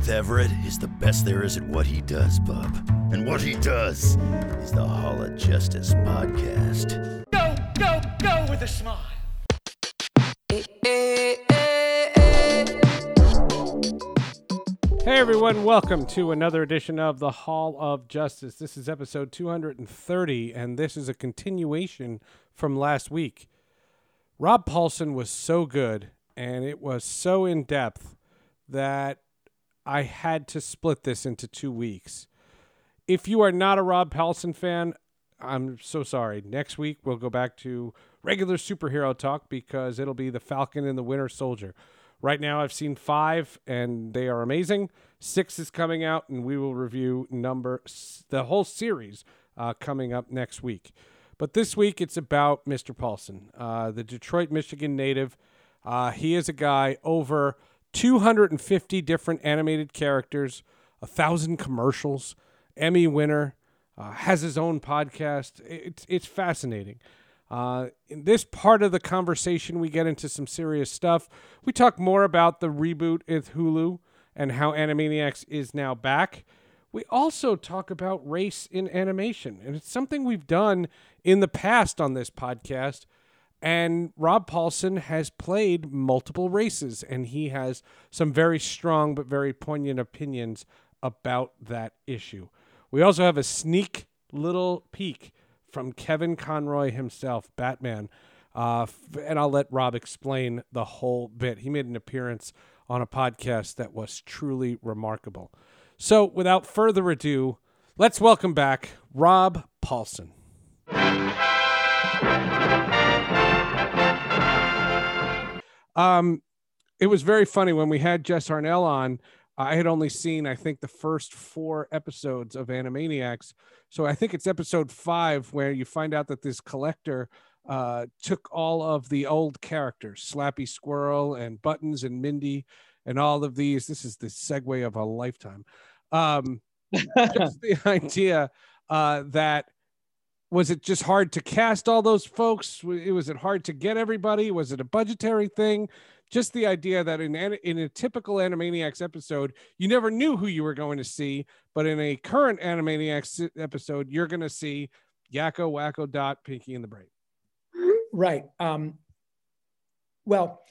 Seth Everett is the best there is at what he does, bub. And what he does is the Hall of Justice podcast. Go, go, go with a smile. Hey everyone, welcome to another edition of the Hall of Justice. This is episode 230, and this is a continuation from last week. Rob Paulsen was so good, and it was so in depth that I had to split this into two weeks. If you are not a Rob Paulsen fan, I'm so sorry. Next week, we'll go back to regular superhero talk because it'll be the Falcon and the Winter Soldier. Right now, I've seen five, and they are amazing. Six is coming out, and we will review number the whole series uh, coming up next week. But this week, it's about Mr. Paulsen, uh, the Detroit, Michigan native. Uh, he is a guy over 250 different animated characters, a thousand commercials, Emmy winner, uh, has his own podcast. It's it's fascinating. Uh, in this part of the conversation, we get into some serious stuff. We talk more about the reboot with Hulu and how Animaniacs is now back. We also talk about race in animation, and it's something we've done in the past on this podcast. And Rob Paulsen has played multiple races, and he has some very strong but very poignant opinions about that issue. We also have a sneak little peek from Kevin Conroy himself, Batman. Uh, and I'll let Rob explain the whole bit. He made an appearance on a podcast that was truly remarkable. So, without further ado, let's welcome back Rob Paulsen. Um, it was very funny when we had Jess Harnell on. I had only seen, I think, the first four episodes of Animaniacs. So I think it's episode five where you find out that this collector uh, took all of the old characters, Slappy Squirrel and Buttons and Mindy, and all of these. This is the segue of a lifetime. Um, just the idea uh, that was it just hard to cast all those folks? Was it hard to get everybody? Was it a budgetary thing? Just the idea that in in a typical Animaniacs episode, you never knew who you were going to see, but in a current Animaniacs episode, you're going to see Yakko, Wakko, Dot, Pinky, and the Brain. Right. Um, well,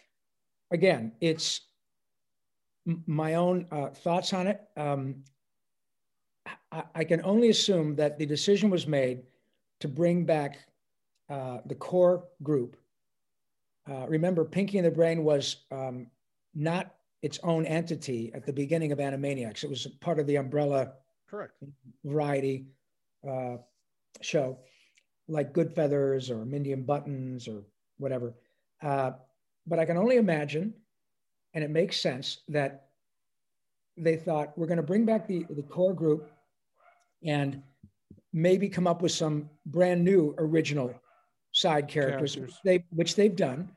again, it's my own uh, thoughts on it. Um, I, I can only assume that the decision was made to bring back uh, the core group. Uh, remember, Pinky and the Brain was um, not its own entity at the beginning of Animaniacs. It was part of the umbrella Correct. variety uh, show, like Good Feathers or Mindy and Buttons or whatever. Uh, but I can only imagine, and it makes sense that they thought we're going to bring back the, the core group and maybe come up with some brand new original side characters, Characters. Which, they, which they've done.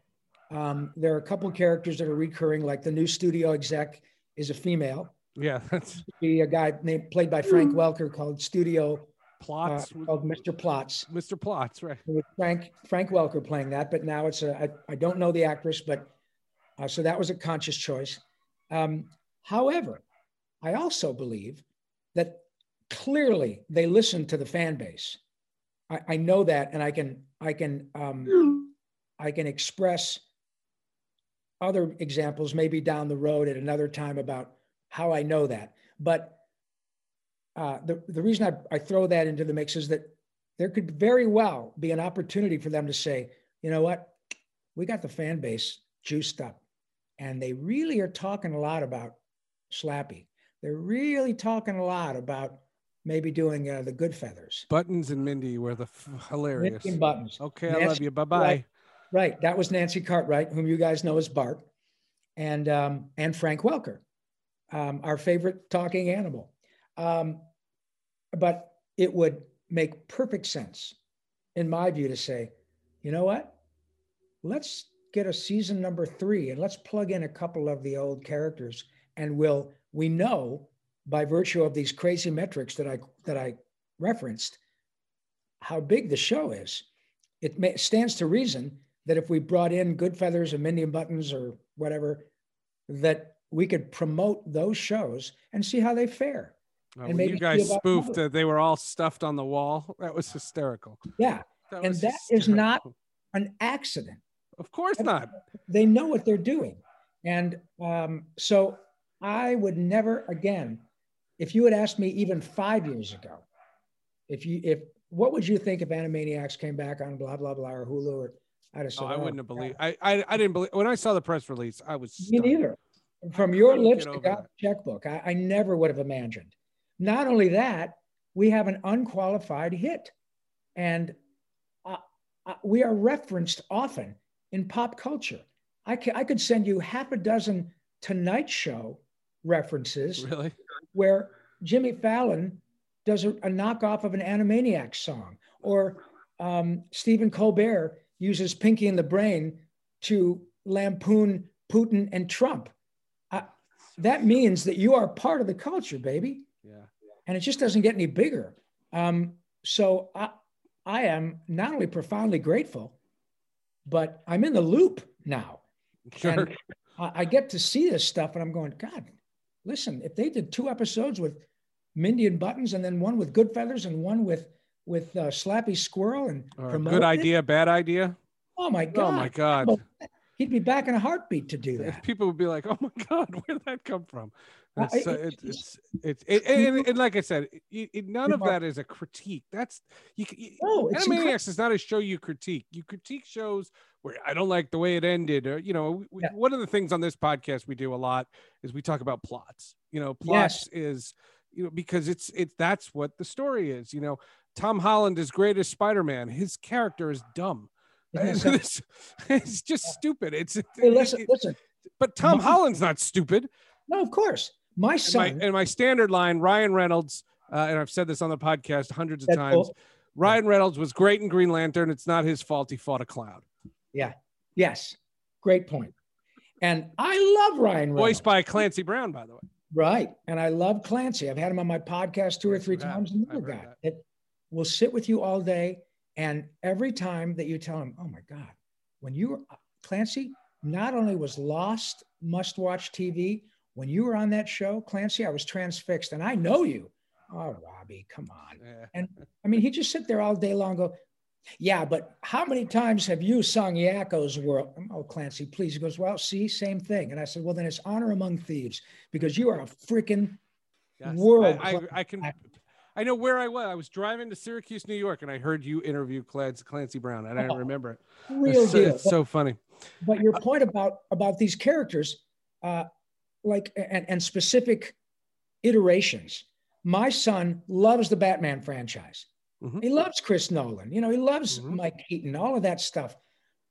Um, there are a couple characters that are recurring, like the new studio exec is a female Yeah, that's be a guy named played by Frank Welker called Studio uh, Plotz. called Mr. Plotz. Mr. Plotz, right? With Frank Frank Welker playing that, but now it's a I, I don't know the actress, but uh, so that was a conscious choice. Um, however, I also believe that clearly they listen to the fan base. I, I know that, and I can I can um, I can express other examples maybe down the road at another time about how I know that. But uh, the, the reason I, I throw that into the mix is that there could very well be an opportunity for them to say, you know what, we got the fan base juiced up, and they really are talking a lot about Slappy. they're really talking a lot about maybe doing uh, the Good Feathers. Buttons and Mindy were the f- hilarious. Mindy Buttons. Okay, I love you. Bye bye. Right. Right. That was Nancy Cartwright, whom you guys know as Bart, and um, and Frank Welker, um, our favorite talking animal. Um, but it would make perfect sense, in my view, to say, you know what? Let's get a season number three and let's plug in a couple of the old characters, and we'll we know by virtue of these crazy metrics that I that I referenced how big the show is. It may, stands to reason that if we brought in Good Feathers and Mindy and Buttons or whatever, that we could promote those shows and see how they fare. Uh, and maybe you guys spoofed that they were all stuffed on the wall. That was hysterical. Yeah, That And that is not- an accident. Of course not. They know what they're doing. And um, so I would never again, if you had asked me even five years ago, if you if what would you think if Animaniacs came back on blah blah blah or Hulu or I'd have said Oh, I "Oh, wouldn't have believed. I, I I didn't believe when I saw the press release. I was Me stunned. neither. From your lips to God's checkbook, I, I never would have imagined. Not only that, we have an unqualified hit, and uh, uh, we are referenced often in pop culture. I, ca- I could send you half a dozen Tonight Show references Really? Where Jimmy Fallon does a, a knockoff of an Animaniacs song, or um, Stephen Colbert uses Pinky and the Brain to lampoon Putin and Trump. Uh, that means that you are part of the culture, baby, Yeah. and it just doesn't get any bigger. Um, so I, I am not only profoundly grateful, but I'm in the loop now. Sure. And I, I get to see this stuff, and I'm going, God, listen, if they did two episodes with Mindy and Buttons, and then one with Good Feathers, and one with with uh, Slappy Squirrel, and promote good it, idea, bad idea. Oh my God! Oh my God. He'd be back in a heartbeat to do that. People would be like, "Oh my God, where did that come from?" Uh, it- it, it's it's it, and, and- like I said, it, it, none of that is a critique. That's you. you No, Animaniacs is not a show you critique. You critique shows where I don't like the way it ended, or you know, we, Yeah. one of the things on this podcast we do a lot is we talk about plots. You know, plots is you know because it's it's that's what the story is. You know, Tom Holland is great as Spider Man. His character is dumb. It's, it's just stupid. It's Hey, listen, it- listen. but Tom My- Holland's not stupid. No, of course. My And my, son, and my standard line, Ryan Reynolds, uh, and I've said this on the podcast hundreds of times. Ryan Reynolds was great in Green Lantern. It's not his fault he fought a cloud. Yes, great point. And I love Ryan Reynolds. Voiced by Clancy Brown, by the way. Right. And I love Clancy. I've had him on my podcast two or three times. Another guy that will sit with you all day. And every time that you tell him, oh my God, when you were, Clancy, not only was Lost must watch TV, when you were on that show, Clancy, I was transfixed. And I know you. Oh, Robbie, come on. Yeah. I mean, he'd just sit there all day long, go, yeah, but how many times have you sung Yakko's World? Oh, Clancy, please. He goes, well, see, same thing. And I said, well, then it's honor among thieves because you are a freaking Yes. World I, I, I can. I know where I was. I was driving to Syracuse, New York, and I heard you interview Clancy, Clancy Brown. and I Oh, remember it. real It's, deal. it's so funny. but your point about about these characters, uh, like and, and specific iterations. My son loves the Batman franchise. Mhm. He loves Chris Nolan. You know, he loves Mhm. Mike Keaton, all of that stuff.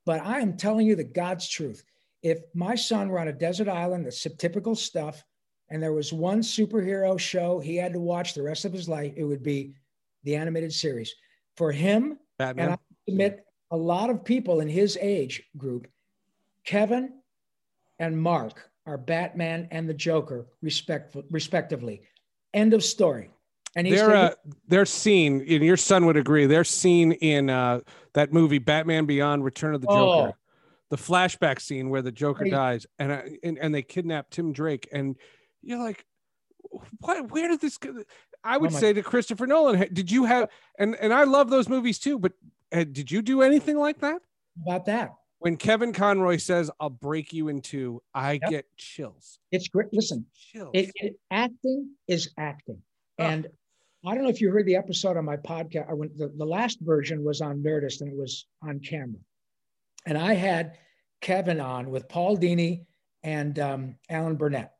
But I am telling you the God's truth. If my son were on a desert island, that's typical stuff, and there was one superhero show he had to watch the rest of his life, it would be the animated series. For him, Batman. and I admit a lot of people in his age group, Kevin and Mark are Batman and the Joker, respect, respectively. End of story. And he's Their uh, their scene, and your son would agree. They're seen in uh, that movie, Batman Beyond: Return of the Joker, Oh. the flashback scene where the Joker Crazy. dies, and, I, and and they kidnap Tim Drake, and you're like, what? Where did this? go? I would Oh say to Christopher Nolan, did you have? And and I love those movies too, but uh, did you do anything like that? about that. When Kevin Conroy says, "I'll break you in two, I Yep. get chills. It's great. Listen, Chills. it, it- acting is acting. And I don't know if you heard the episode on my podcast. I went, the, the last version was on Nerdist and it was on camera. And I had Kevin on with Paul Dini and um, Alan Burnett.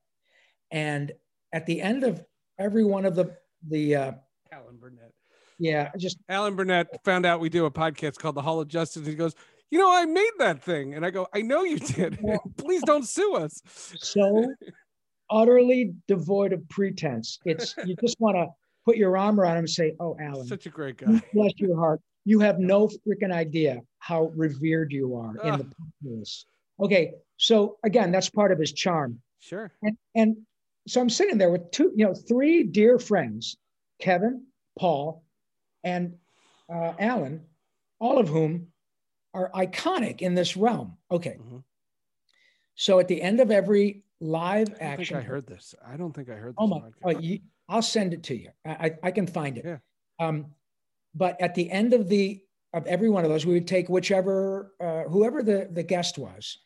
And at the end of every one of the the uh, Alan Burnett. yeah, just Alan Burnett found out we do a podcast called The Hall of Justice. He goes, You know, I made that thing. And I go, I know you did. Please don't sue us. so utterly devoid of pretense. It's you just want to put your arm around him and say, "Oh, Alan, Such a great guy. bless your heart. You have no freaking idea how revered you are in the populace." Okay, so again, that's part of his charm. Sure. And, and so I'm sitting there with two, you know, three dear friends, Kevin, Paul, and uh, Alan, all of whom are iconic in this realm. Okay. Mhm. So at the end of every live I action, think I heard this. I don't think I heard this. Oh my! podcast. Oh, you, I'll send it to you. I, I, I can find it. Yeah. Um, but at the end of the of every one of those, we would take whichever uh, whoever the the guest was,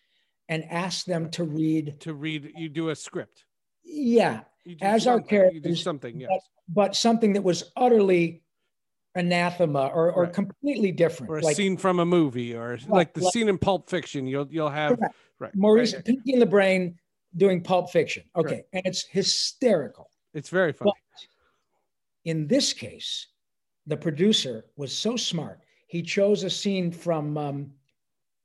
and ask them to read. to read, you do a script. Yeah, You do As our something. You do characters, something. Yes. but something that was utterly anathema or, or Right. completely different. Or a like scene from a movie, or like the like- scene in Pulp Fiction. You'll you'll have Correct. right. Maurice right. Pinky in the Brain doing Pulp Fiction. Okay, and it's hysterical. It's very funny. in this case, the producer was so smart. He chose a scene from um,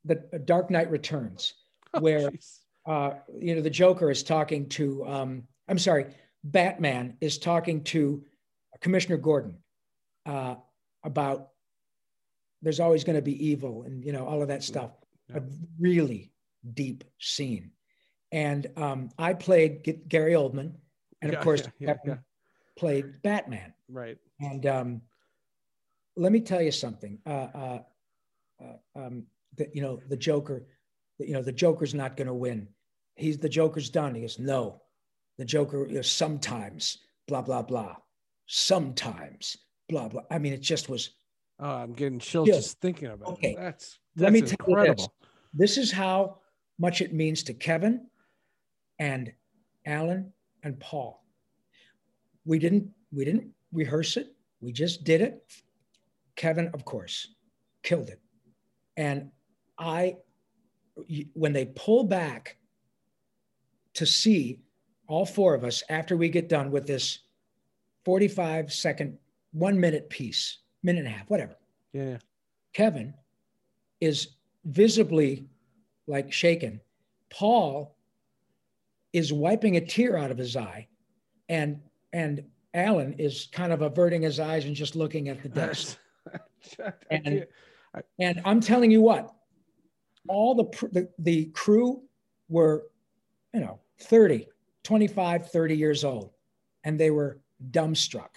the Dark Knight Returns, where Oh, Jeez. uh, you know the Joker is talking to. Um, I'm sorry, Batman is talking to Commissioner Gordon uh, about there's always going to be evil and you know all of that stuff. A really deep scene, and um, I played Gary Oldman, and of Yeah, course yeah, yeah, played Batman. right. And um, let me tell you something. Uh, uh, uh, um, that you know the Joker, you know the Joker's not going to win. He's the Joker's done. He goes, no, the Joker. You know, sometimes, blah blah blah. Sometimes, blah blah. I mean, it just was. Oh, I'm getting chills Yeah. just thinking about Okay. it. That's Let me that's tell you this. This is how much it means to Kevin, and Alan and Paul. We didn't. We didn't rehearse it. We just did it. Kevin, of course, killed it. And I, when they pull back to see all four of us after we get done with this 45 second, one minute piece, minute and a half, whatever, Yeah, yeah. Kevin is visibly like shaken. Paul is wiping a tear out of his eye. And, and Alan is kind of averting his eyes and just looking at the desk. And- And I'm telling you what, all the, pr- the, the crew were, you know, 30, 25, 30 years old, and they were dumbstruck.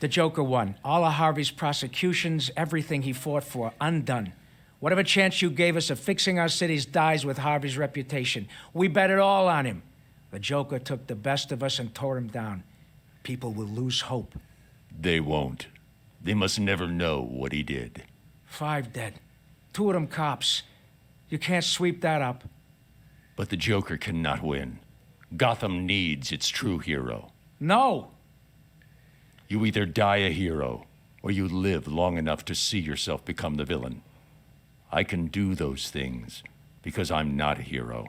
The Joker won. All of Harvey's prosecutions, everything he fought for, undone. Whatever chance you gave us of fixing our cities dies with Harvey's reputation. We bet it all on him. The Joker took the best of us and tore him down. People will lose hope. They won't. They must never know what he did. Five dead. Two of them cops. You can't sweep that up. But the Joker cannot win. Gotham needs its true hero. No. You either die a hero, or you live long enough to see yourself become the villain. I can do those things because I'm not a hero.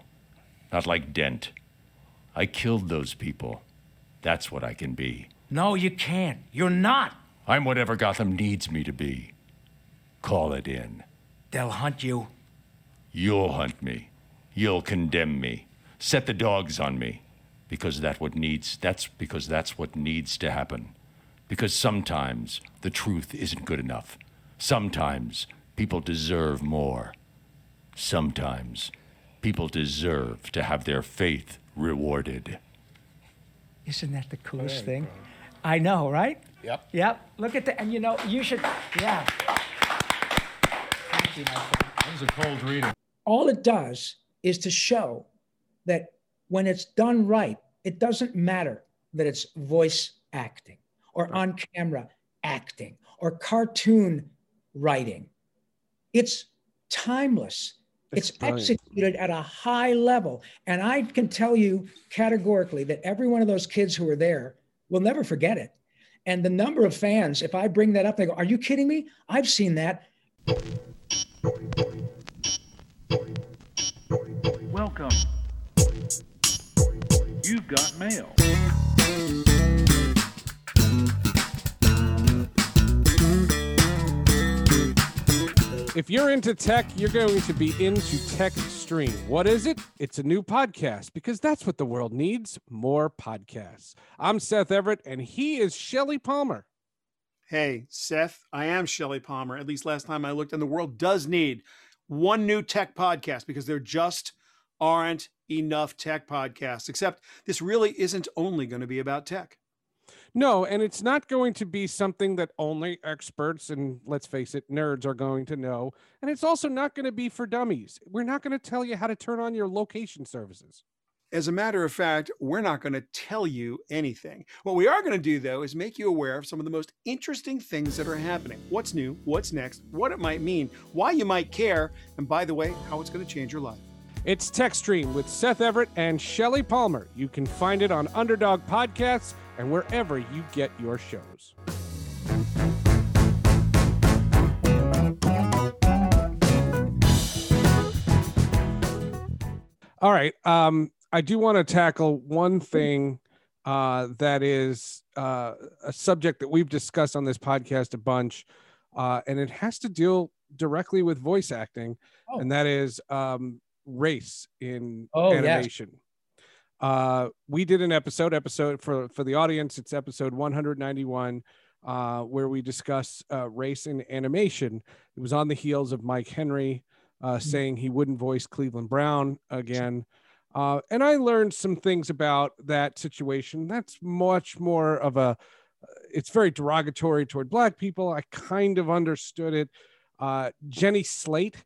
Not like Dent. I killed those people. That's what I can be. No, you can't. You're not. I'm whatever Gotham needs me to be. Call it in. They'll hunt you. You'll hunt me. You'll condemn me. Set the dogs on me. Because that what needs that's because that's what needs to happen. Because sometimes the truth isn't good enough. Sometimes people deserve more. Sometimes people deserve to have their faith rewarded. Isn't that the coolest thing? I know, right? Yep. Yep. Look at that. And you know, you should, yeah. Thank you, my friend. That was a cold reading. all it does is to show that when it's done right, it doesn't matter that it's voice acting or on camera acting or cartoon writing. It's timeless. It's It's, brilliant. executed at a high level. And I can tell you categorically that every one of those kids who were there will never forget it. And the number of fans, if I bring that up, they go, Are you kidding me? I've seen that. Welcome. You've got mail. If you're into tech, you're going to be into Tech Stream. What is it? It's a new podcast because that's what the world needs more podcasts. I'm Seth Everett, and he is Shelly Palmer. Hey, Seth, I am Shelly Palmer. At least last time I looked, and the world does need one new tech podcast because there just aren't enough tech podcasts. Except this really isn't only going to be about tech. No, and it's not going to be something that only experts and let's face it, nerds are going to know. And it's also not going to be for dummies. We're not going to tell you how to turn on your location services. As a matter of fact, we're not going to tell you anything. What we are going to do, though, is make you aware of some of the most interesting things that are happening. What's new, what's next, what it might mean, why you might care, and by the way, how it's going to change your life. It's TechStream with Seth Everett and Shelly Palmer. You can find it on Underdog Podcasts and wherever you get your shows. All right. Um, I do want to tackle one thing uh, that is uh, a subject that we've discussed on this podcast a bunch, uh, and it has to deal directly with voice acting, Oh. and that is um, race in Oh, yes. Uh, we did an episode, episode for for the audience. It's episode 191, uh, where we discuss uh, race in animation. It was on the heels of Mike Henry uh, saying he wouldn't voice Cleveland Brown again. Uh, and I learned some things about that situation. That's much more of a, it's very derogatory toward Black people. I kind of understood it. Uh, Jenny Slate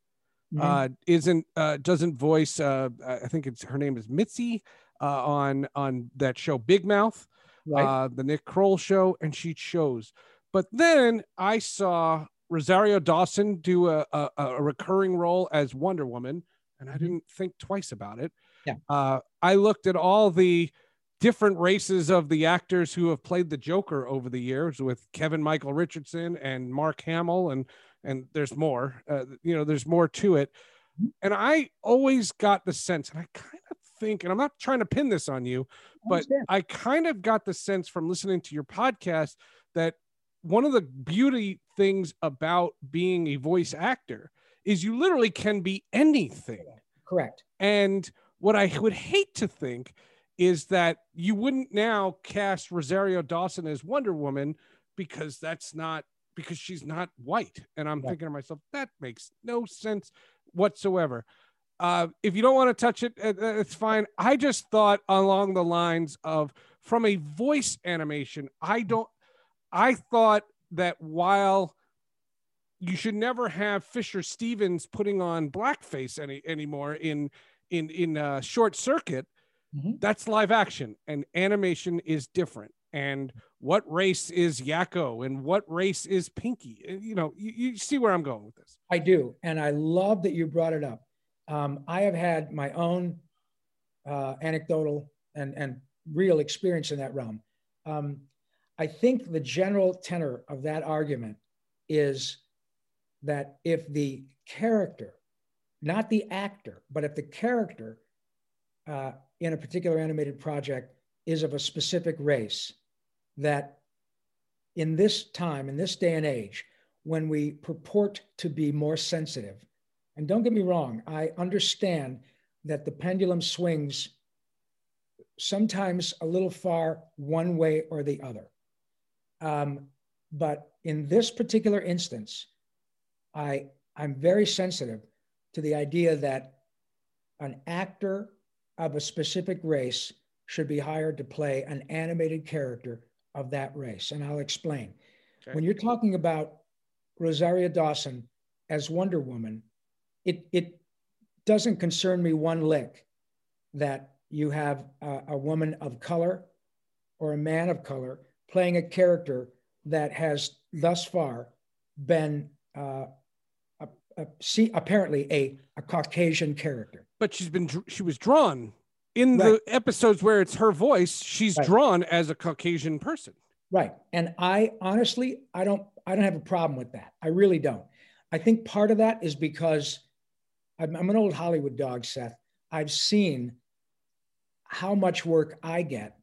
uh, isn't uh, doesn't voice. Uh, I think it's her name is Mitzi uh, on on that show Big Mouth, Right. uh, the Nick Kroll show, and she chose. But then I saw Rosario Dawson do a, a, a recurring role as Wonder Woman, and I didn't think twice about it. Yeah. Uh, I looked at all the different races of the actors who have played the Joker over the years with Kevin Michael Richardson and Mark Hamill and and there's more. Uh, you know, there's more to it. And I always got the sense, and I kind think, and I'm not trying to pin this on you, but understand. I kind of got the sense from listening to your podcast that one of the beauty things about being a voice actor is you literally can be anything. Correct. And what I would hate to think is that you wouldn't now cast Rosario Dawson as Wonder Woman because that's not because she's not white. And I'm Right. thinking to myself, that makes no sense whatsoever. Uh, if you don't want to touch it, uh, uh, it's fine. I just thought along the lines of from a voice animation, I don't, I thought that while you should never have Fisher Stevens putting on blackface any anymore in in in uh, short circuit. Mhm. That's live action, and animation is different. And what race is Yakko, and what race is Pinky? You know, you, you see where I'm going with this. I do, and I love that you brought it up. Um, I have had my own uh, anecdotal and and real experience in that realm. Um, I think the general tenor of that argument is that if the character, not the actor, but if the character uh, in a particular animated project is of a specific race, that in this time, in this day and age, when we purport to be more sensitive, and don't get me wrong, I understand that the pendulum swings sometimes a little far one way or the other. Um, but in this particular instance, I, I'm very sensitive to the idea that an actor of a specific race should be hired to play an animated character of that race. And I'll explain. Okay. When you're talking about Rosario Dawson as Wonder Woman, it, it doesn't concern me one lick that you have a, a woman of color or a man of color playing a character that has thus far been uh, a, a, see, apparently a, a Caucasian character. But she's been she was drawn in Right. the episodes where it's her voice. She's Right. drawn as a Caucasian person. Right. And I honestly, I don't, I don't have a problem with that. I really don't. I think part of that is because I'm, I'm an old Hollywood dog, Seth. I've seen how much work I get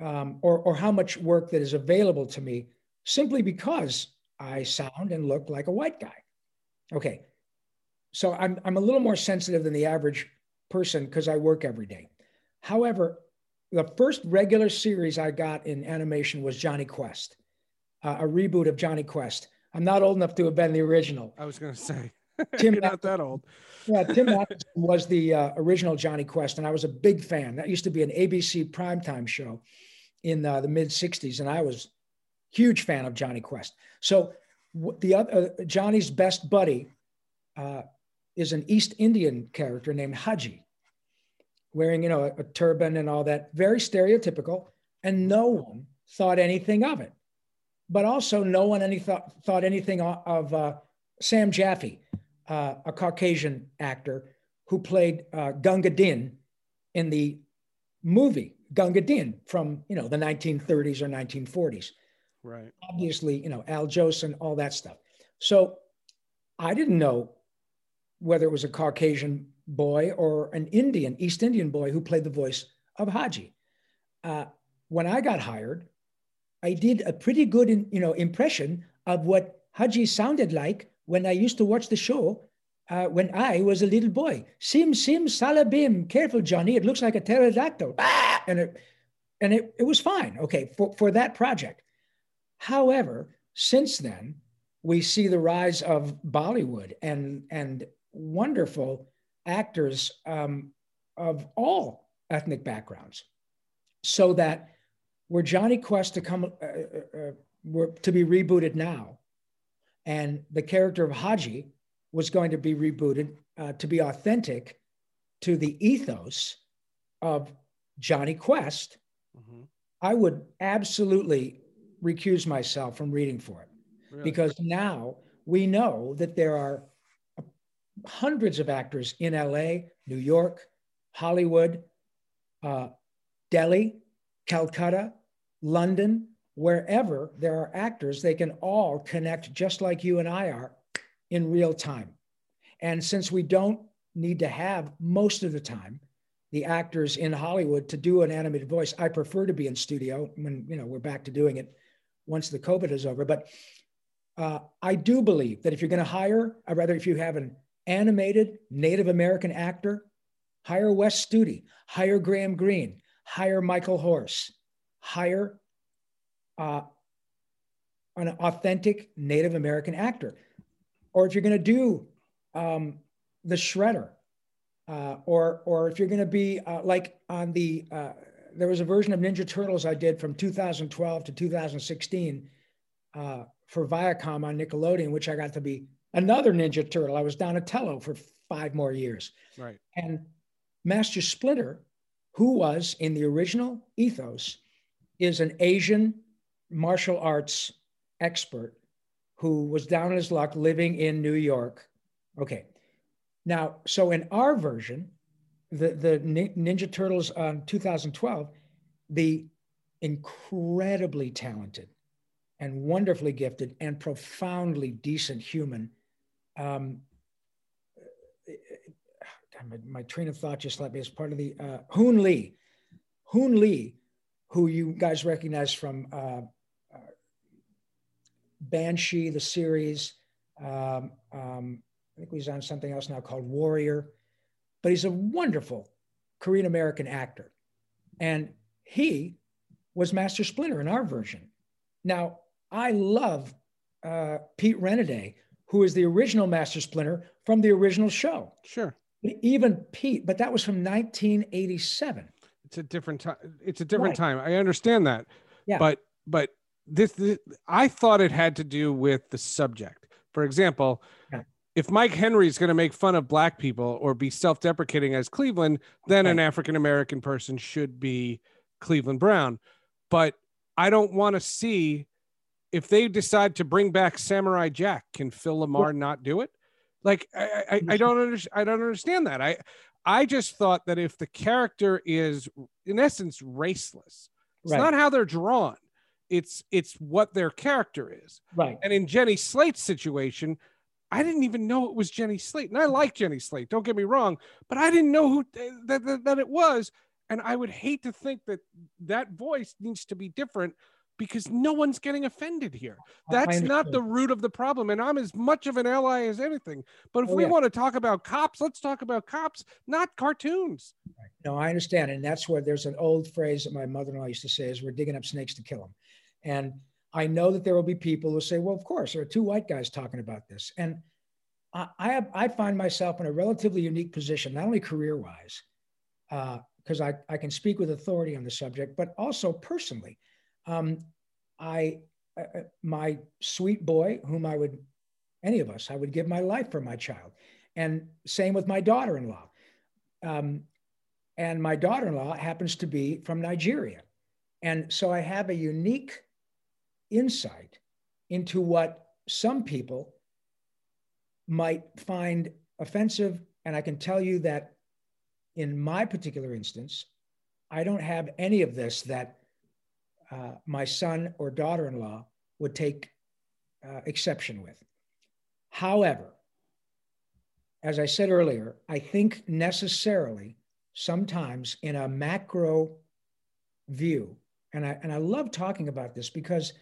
um, or, or how much work that is available to me simply because I sound and look like a white guy. Okay. So I'm, I'm a little more sensitive than the average person because I work every day. However, the first regular series I got in animation was Jonny Quest, uh, a reboot of Jonny Quest. I'm not old enough to have been the original. I was going to say, Tim you're not that old. Yeah, Tim was the uh, original Jonny Quest, and I was a big fan. That used to be an ABC primetime show in uh, the mid 60s, and I was huge fan of Jonny Quest. So the other, uh, Johnny's best buddy uh, is an East Indian character named Hadji, wearing you know a, a, turban and all that, very stereotypical, and no one thought anything of it. But also, no one any thought thought anything of uh, Sam Jaffe, uh, a Caucasian actor who played uh, Gunga Din in the movie Gunga Din from you know the 1930s or 1940s. Right. Obviously, you know Al Jolson, all that stuff. So I didn't know whether it was a Caucasian boy or an Indian, East Indian boy who played the voice of Hadji. Uh, when I got hired, I did a pretty good, in, you know, impression of what Hadji sounded like when I used to watch the show uh, when I was a little boy. Sim sim salabim, careful Johnny, it looks like a pterodactyl. Ah! And it and it, it was fine, okay, for, for that project. However, since then, we see the rise of Bollywood and and wonderful actors um, of all ethnic backgrounds, so that were Jonny Quest to come uh, uh, uh, were to be rebooted now, and the character of Hadji was going to be rebooted uh, to be authentic to the ethos of Jonny Quest, mm-hmm. I would absolutely recuse myself from reading for it really? because now we know that there are hundreds of actors in LA, New York, Hollywood, uh, Delhi, Calcutta, London, wherever there are actors, they can all connect just like you and I are in real time. And since we don't need to have most of the time the actors in Hollywood to do an animated voice, I prefer to be in studio when you know we're back to doing it once the COVID is over. But uh, I do believe that if you're going to hire, or rather, if you have an animated Native American actor, hire Wes Studi, hire Graham Greene, hire Michael Horse, hire uh, an authentic Native American actor. Or if you're going to do um, the Shredder, uh, or or if you're going to be uh, like on the uh, there was a version of Ninja Turtles I did from 2012 to 2016 uh, for Viacom on Nickelodeon, which I got to be another Ninja Turtle. I was Donatello for five more years. Right. And Master Splinter, who was in the original ethos, is an Asian martial arts expert who was down on his luck living in New York. Okay. Now, so in our version, the, the Ninja Turtles on 2012, the incredibly talented and wonderfully gifted and profoundly decent human. Um, my, my, train of thought just left me as part of the uh, Hoon Lee. Hoon Lee, who you guys recognize from uh, uh, Banshee, the series. Um, um, I think he's on something else now called Warrior but he's a wonderful Korean American actor. And he was Master Splinter in our version. Now, I love uh, Pete Renaday, who is the original Master Splinter from the original show. Sure. Even Pete, but that was from 1987. It's a different time. It's a different right. time. I understand that. Yeah. But but this, this, I thought it had to do with the subject. For example, if Mike Henry is going to make fun of black people or be self-deprecating as Cleveland, then an African American person should be Cleveland Brown. But I don't want to see if they decide to bring back Samurai Jack. Can Phil LaMarr not do it? Like I, I, I don't understand. I don't understand that. I I just thought that if the character is in essence raceless, it's right. not how they're drawn. It's it's what their character is. Right. And in Jenny Slate's situation, I didn't even know it was Jenny Slate. And I like Jenny Slate, don't get me wrong, but I didn't know who that, that, that it was. And I would hate to think that that voice needs to be different because no one's getting offended here. That's not the root of the problem. And I'm as much of an ally as anything. But if Oh, we yeah. want to talk about cops, let's talk about cops, not cartoons. No, I understand. And that's where there's an old phrase that my mother in law used to say is we're digging up snakes to kill them. And I know that there will be people who say, well, of course, there are two white guys talking about this. And I, I, have, I find myself in a relatively unique position, not only career wise, because I, I can speak with authority on the subject, but also personally. Um, I, uh, my sweet boy, whom I would, any of us, I would give my life for my child. And same with my daughter in law. Um, and my daughter in law happens to be from Nigeria. And so I have a unique insight into what some people might find offensive. And I can tell you that in my particular instance, I don't have any of this that uh, my son or daughter in law would take uh, exception with. However, as I said earlier, I think necessarily sometimes in a macro view, and I, and I love talking about this because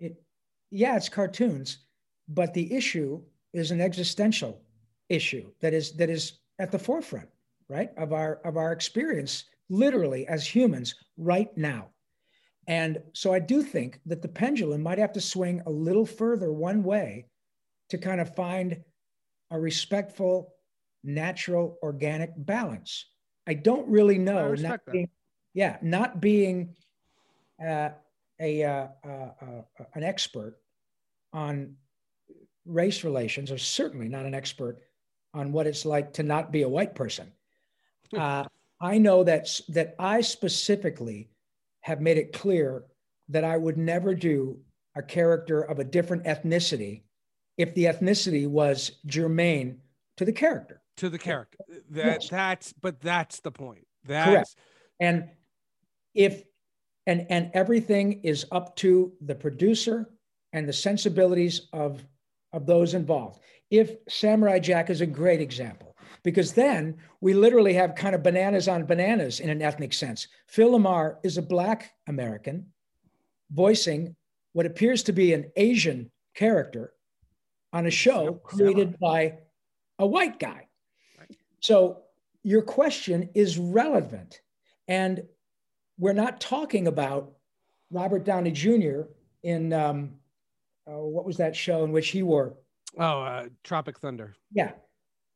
it, yeah, it's cartoons, but the issue is an existential issue that is that is at the forefront, right, of our of our experience, literally as humans right now. And so I do think that the pendulum might have to swing a little further one way to kind of find a respectful, natural, organic balance. I don't really know. Not being, yeah, not being uh, a uh, uh, uh, an expert on race relations, or certainly not an expert on what it's like to not be a white person. Uh, I know that that I specifically have made it clear that I would never do a character of a different ethnicity if the ethnicity was germane to the character. To the character. That Yes. that's but that's the point. That's Correct. And if and and everything is up to the producer and the sensibilities of of those involved. If Samurai Jack is a great example, because then we literally have kind of bananas on bananas in an ethnic sense. Phil LaMarr is a black American voicing what appears to be an Asian character on a show created by a white guy. So your question is relevant. And we're not talking about Robert Downey Jr. in um, uh, what was that show in which he wore? oh uh, Tropic Thunder. Yeah.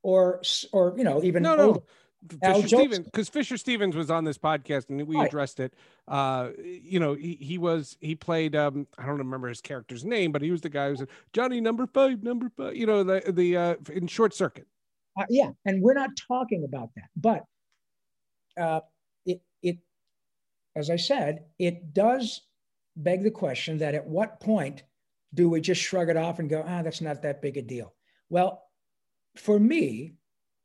Or, or you know, even No, no. older. Al Fisher Stevens, because Fisher Stevens was on this podcast and we Right. addressed it. Uh, you know, he, he was he played um I don't remember his character's name, but he was the guy who said Johnny number five, number five. You know, the the uh, in Short Circuit. Uh, yeah, and we're not talking about that, but uh, as I said, it does beg the question that at what point do we just shrug it off and go, ah, that's not that big a deal? Well, for me,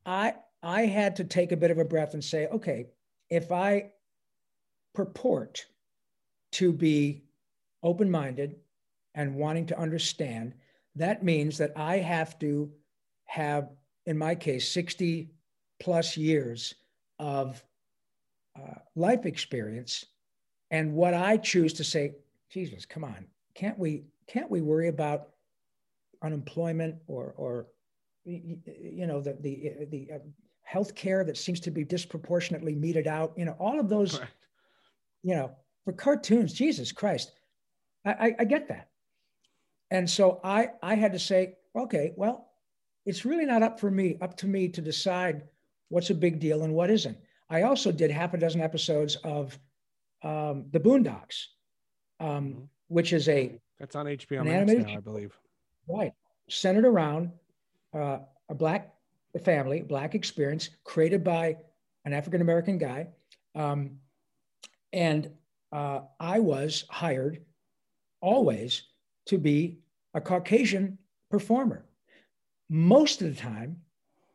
I I had to take a bit of a breath and say, okay, if I purport to be open-minded and wanting to understand, that means that I have to have in my case, 60 plus years of uh, life experience. And what I choose to say, Jesus, come on, can't we, can't we worry about unemployment or, or you know, the, the, the uh, health care that seems to be disproportionately meted out, you know, all of those, Correct. you know, for cartoons, Jesus Christ, I, I, I get that. And so I, I had to say, okay, well, it's really not up for me, up to me to decide what's a big deal and what isn't. I also did half a dozen episodes of um, the Boondocks, um, which is a That's on HBO An Max now, I believe. right centered around uh, a black family, black experience created by an African American guy, um, and uh, I was hired always to be a Caucasian performer. Most of the time,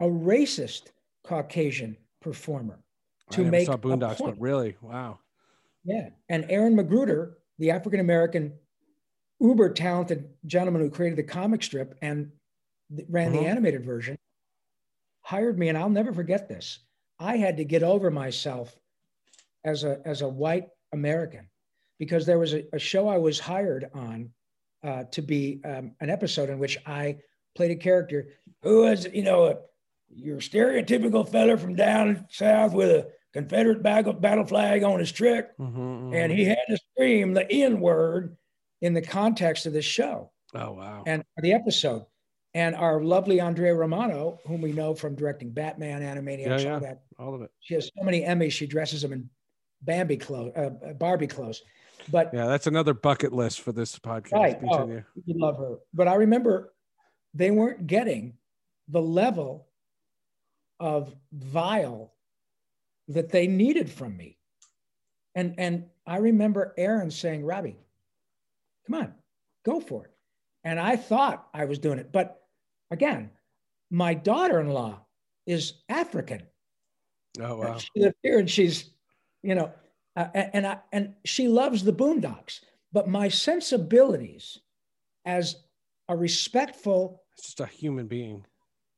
a racist Caucasian performer to never make saw a Boondocks, point. but really, wow. Yeah. And Aaron McGruder, the African American uber talented gentleman who created the comic strip and ran the Mhm. animated version, hired me. And I'll never forget this. I had to get over myself as a as a white American because there was a, a show I was hired on uh, to be um, an episode in which I played a character who was, you know, a, your stereotypical feller from down south with a Confederate battle flag on his truck, mm-hmm, mm-hmm. and he had to scream the N word in the context of the show. Oh wow! And the episode, and our lovely Andrea Romano, whom we know from directing Batman, Animaniacs, yeah, yeah. all that, all of it. She has so many Emmys. She dresses them in Bambi clothes, uh, Barbie clothes. But yeah, that's another bucket list for this podcast. Right. Continue. Oh, you love her. But I remember they weren't getting the level of vile that they needed from me. And and I remember Aaron saying, Robbie, come on, go for it. And I thought I was doing it. But again, my daughter-in-law is African. Oh wow. She lives here and she's, you know, uh, and I and she loves the boondocks. But my sensibilities as a respectful just a human being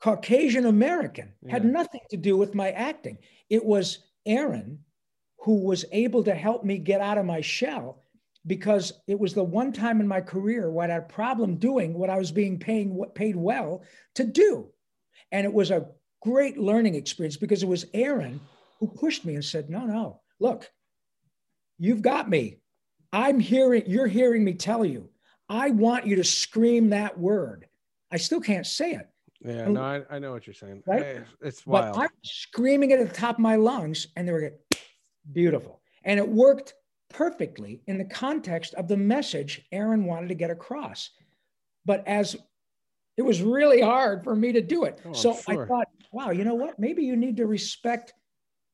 Caucasian American yeah. had nothing to do with my acting. It was Aaron who was able to help me get out of my shell because it was the one time in my career where I had a problem doing what I was being paying, paid well to do. And it was a great learning experience because it was Aaron who pushed me and said, No, no, look, you've got me. I'm hearing, you're hearing me tell you, I want you to scream that word. I still can't say it. Yeah, no, I, I know what you're saying. Right? It's wild. But I'm screaming at the top of my lungs, and they were getting beautiful. And it worked perfectly in the context of the message Aaron wanted to get across. But as it was really hard for me to do it. Oh, so sure. I thought, wow, you know what? Maybe you need to respect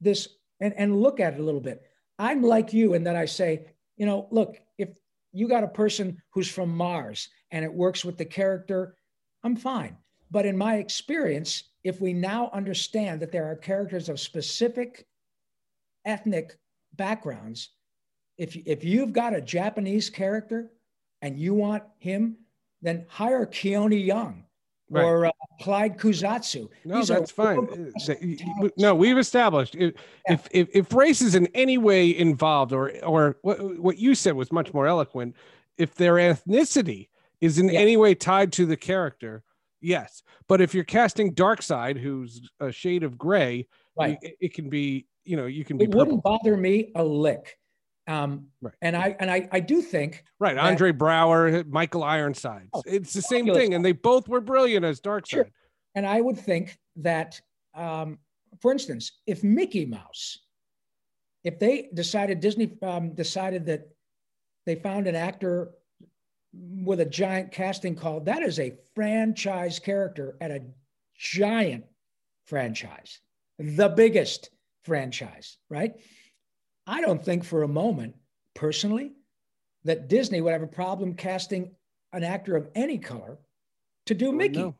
this and, and look at it a little bit. I'm like you in that I say, you know, look, if you got a person who's from Mars and it works with the character, I'm fine. But in my experience, if we now understand that there are characters of specific ethnic backgrounds, if, if you've got a Japanese character and you want him, then hire Keone Young right. or uh, Clyde Kusatsu. No, These that's fine. Uh, no, we've established if, yeah. if, if if race is in any way involved, or or what what you said was much more eloquent. If their ethnicity is in yeah. any way tied to the character, Yes, but if you're casting Darkseid, who's a shade of gray, right. it, it can be you know you can be. It wouldn't bother me a lick. Um, right. And I and I I do think right Andre Braugher, Michael Ironside. Oh, it's the same thing, and they both were brilliant as Darkseid. Sure. And I would think that, um, for instance, if Mickey Mouse, if they decided Disney um, decided that they found an actor with a giant casting call. That is a franchise character at a giant franchise, the biggest franchise, right? I don't think for a moment, personally, that Disney would have a problem casting an actor of any color to do oh, Mickey. No.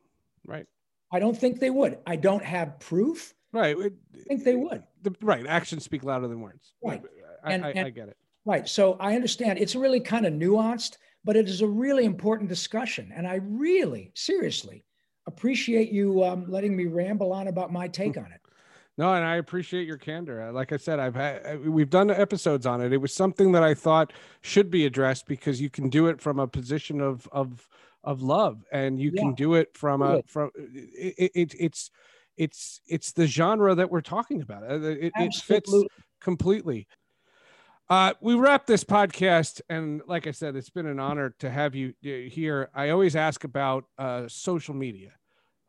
Right. I don't think they would. I don't have proof. Right. I think they would. The, right. Actions speak louder than words. Right. I, and, I, and, I get it. Right. So I understand. It's really kind of nuanced but it is a really important discussion. And I really, seriously appreciate you um, letting me ramble on about my take on it. No, and I appreciate your candor. Uh, like I said, I've had we've done episodes on it. It was something that I thought should be addressed because you can do it from a position of of of love, and you yeah. can do it from a from it, it, it's it's it's the genre that we're talking about. Uh, it, it fits completely. Uh, we wrap this podcast, and like I said, it's been an honor to have you uh, here. I always ask about uh, social media.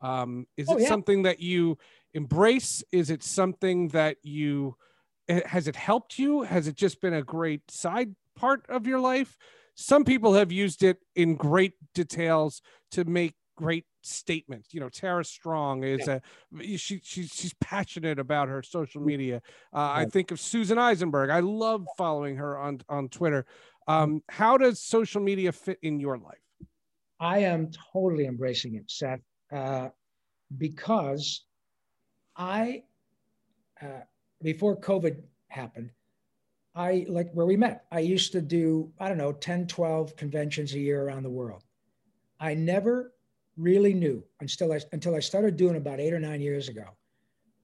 Um, is oh, it yeah. something that you embrace? Is it something that you eh, has it helped you? Has it just been a great side part of your life? Some people have used it in great details to make great statement. You know, Tara Strong is yeah. a she she's she's passionate about her social mm. media. Uh, I think of Susan Eisenberg. I love following her on on Twitter. Mm. Um, how does social media fit in your life? I am totally embracing it, Seth, uh, because I uh, before COVID happened. I like where we met. I used to do, I don't know, 10, 12 conventions a year around the world. I never really knew until I, until I started doing about eight or nine years ago,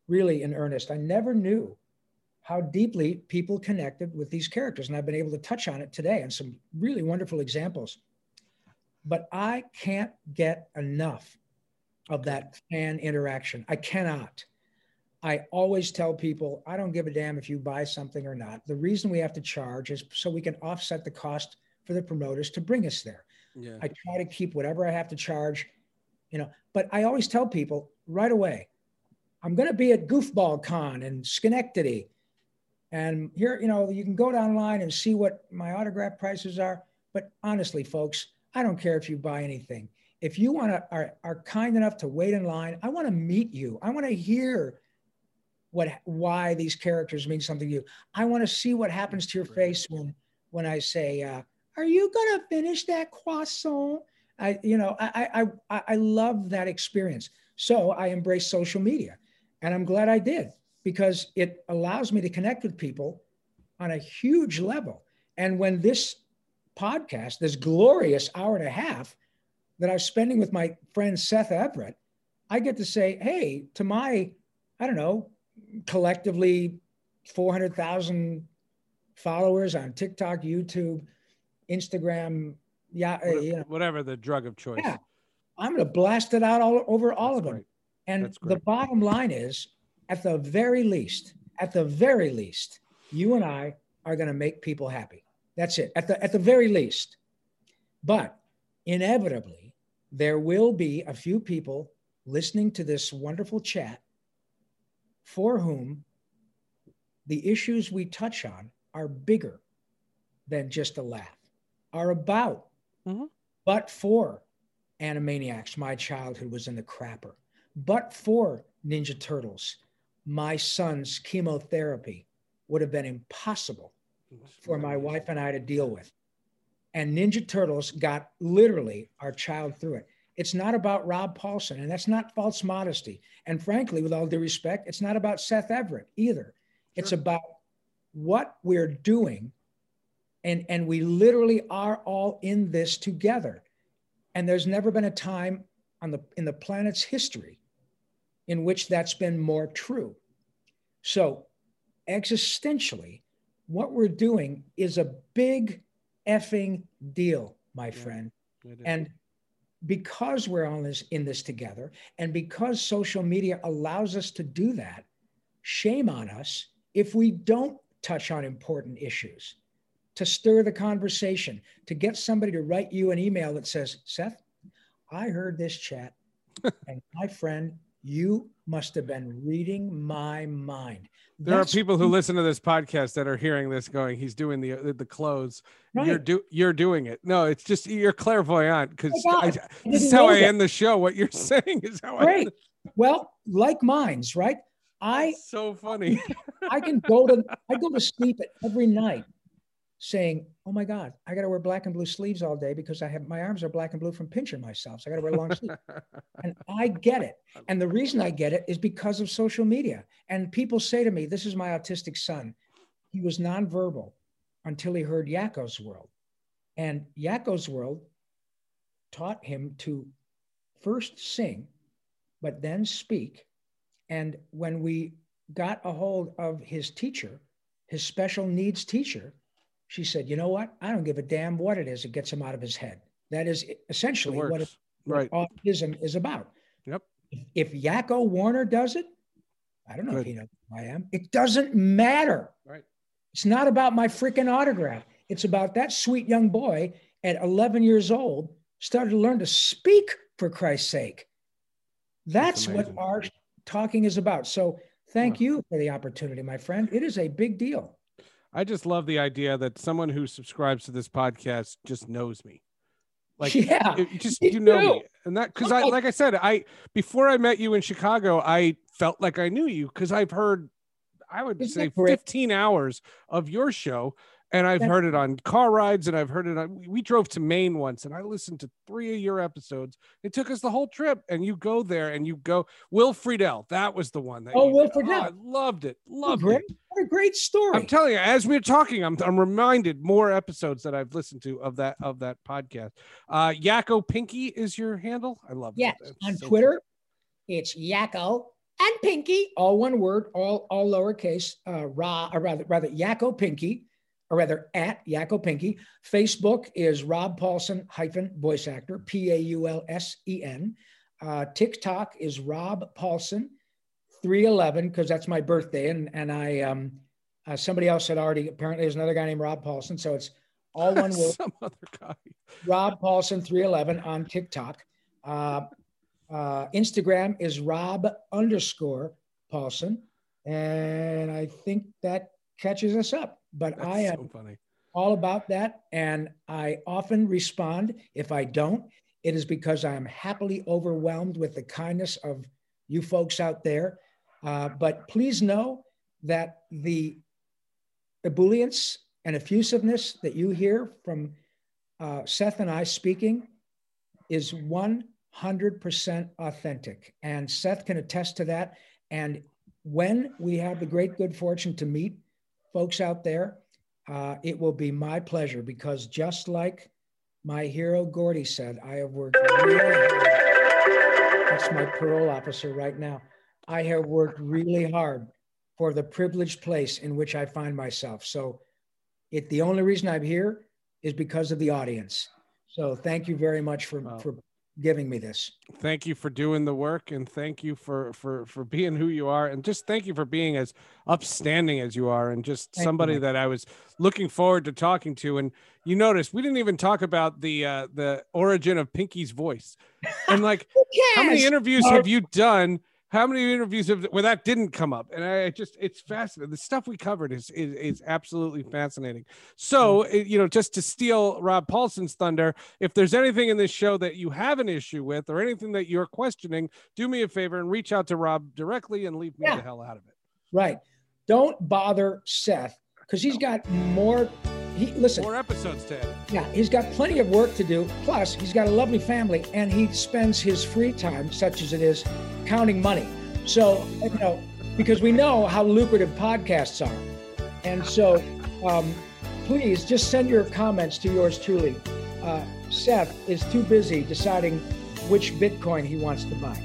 really in earnest. I never knew how deeply people connected with these characters. And I've been able to touch on it today and some really wonderful examples. But I can't get enough of that fan interaction. I cannot. I always tell people I don't give a damn if you buy something or not. The reason we have to charge is so we can offset the cost for the promoters to bring us there. Yeah. I try to keep whatever I have to charge, you know, but I always tell people right away, I'm going to be at Goofball Con in Schenectady. And here, you know, you can go online and see what my autograph prices are. But honestly, folks, I don't care if you buy anything. If you want to are, are kind enough to wait in line, I want to meet you. I want to hear what why these characters mean something to you. I want to see what happens to your face when when I say, uh, "Are you gonna finish that croissant?" I, you know, I I I, love that experience. So I embrace social media, and I'm glad I did because it allows me to connect with people on a huge level. And when this podcast, this glorious hour and a half that I'm spending with my friend Seth Everett, I get to say, hey, to my, I don't know, collectively 400,000 followers on TikTok, YouTube, Instagram, yeah, eh, you know, Whatever the drug of choice. yeah, I'm going to blast it out all over all That's of them. great. And the bottom line is, at the very least, at the very least, you and I are going to make people happy. That's it. At the at the very least. But inevitably, there will be a few people listening to this wonderful chat for whom the issues we touch on are bigger than just a laugh, are about. Mhm. But for Animaniacs, my childhood was in the crapper. But for Ninja Turtles, my son's chemotherapy would have been impossible for my wife and I to deal with. And Ninja Turtles got literally our child through it. It's not about Rob Paulsen, and that's not false modesty. And frankly, with all due respect, it's not about Seth Everett either. It's about what we're doing. And, and we literally are all in this together. And there's never been a time on the in the planet's history in which that's been more true. So existentially, what we're doing is a big effing deal, my friend. And because we're on this in this together, and because social media allows us to do that, shame on us if we don't touch on important issues, to stir the conversation, to get somebody to write you an email that says, Seth, I heard this chat, and my friend, you must have been reading my mind. There That's- are people who listen to this podcast that are hearing this going, he's doing the the, the clothes. You're do you're doing it. No, it's just you're clairvoyant because Oh this is how I that. end the show. What you're saying is how I Great. end Well, like minds, right? I It's so funny. I can go to I go to sleep at every night saying, "Oh my God, I got to wear black and blue sleeves all day because I have my arms are black and blue from pinching myself. So I got to wear long sleeves." and I get it. And the reason I get it is because of social media. And people say to me, "This is my autistic son. He was nonverbal until he heard Yakko's World, and Yakko's World taught him to first sing, but then speak." And when we got a hold of his teacher, his special needs teacher, she said, You know what? I don't give a damn what it is It gets him out of his head. That is It essentially what, it, what Right. autism is about. Yep. If Yakko Warner does it, I don't know if Good. he knows who I am. It doesn't matter. Right. It's not about my freaking autograph. It's about that sweet young boy at 11 years old started to learn to speak for Christ's sake. That's what our talking is about. So thank you for the opportunity, my friend. It is a big deal. I just love the idea that someone who subscribes to this podcast just knows me. Like Yeah, it- just you know too. me. And that because I like I said, I before I met you in Chicago, I felt like I knew you because I've heard I would Isn't say 15 hours of your show. And I've heard it on car rides and I've heard it on we- drove to Maine once and I listened to three of your episodes. It took us the whole trip and you go there and you go Will Friedle. That was the one that Oh, Will Friedle. I loved it. Loved great, it. what a great story. I'm telling you, as we're talking, I'm I'm reminded more episodes that I've listened to of that of that podcast. Uh Yakko Pinky is your handle. I love yes, that. That's on so Twitter, it's Yakko and Pinky, all one word, all all lowercase. Uh, Ra, or rather, rather Yakko Pinky, or rather at Yakko Pinky. Facebook is Rob Paulsen hyphen voice actor, P A U L S E N. Uh, TikTok is Rob Paulsen 311, because that's my birthday. And, and I, um, uh, somebody else had already, apparently there's another guy named Rob Paulsen. So it's all one word. Some other guy. Rob Paulsen 311 on TikTok. Uh, uh, Instagram is Rob underscore Paulsen. And I think that catches us up. But That's I am so funny. all about that. And I often respond. If I don't, it is because I am happily overwhelmed with the kindness of you folks out there. Uh, but please know that the ebullience and effusiveness that you hear from uh, Seth and I speaking is 100% authentic. And Seth can attest to that. And when we have the great good fortune to meet folks out there, uh, it will be my pleasure because just like my hero Gordy said, I have worked really hard. That's my parole officer right now. I have worked really hard for the privileged place in which I find myself. So it the only reason I'm here is because of the audience. So thank you very much for, Wow. for giving me this. Thank you for doing the work, and thank you for for for being who you are, and just thank you for being as upstanding as you are, and just Thank somebody Mike. that I was looking forward to talking to. And you notice we didn't even talk about the uh, the origin of Pinky's voice, and like how many interviews have you done? How many interviews have where that didn't come up? And I just it's fascinating. The stuff we covered is is, is absolutely fascinating. So Mm. it- you know, just to steal Rob Paulsen's thunder, if there's anything in this show that you have an issue with or anything that you're questioning, do me a favor and reach out to Rob directly and leave me Yeah. the hell out of it. Right. Don't bother Seth because he's got more. He listen. More episodes to edit. Yeah, he's got plenty of work to do. Plus, he's got a lovely family, and he spends his free time, such as it is, counting money. So, you know, because we know how lucrative podcasts are. And so, um, please just send your comments to yours truly. Uh, Seth is too busy deciding which Bitcoin he wants to buy.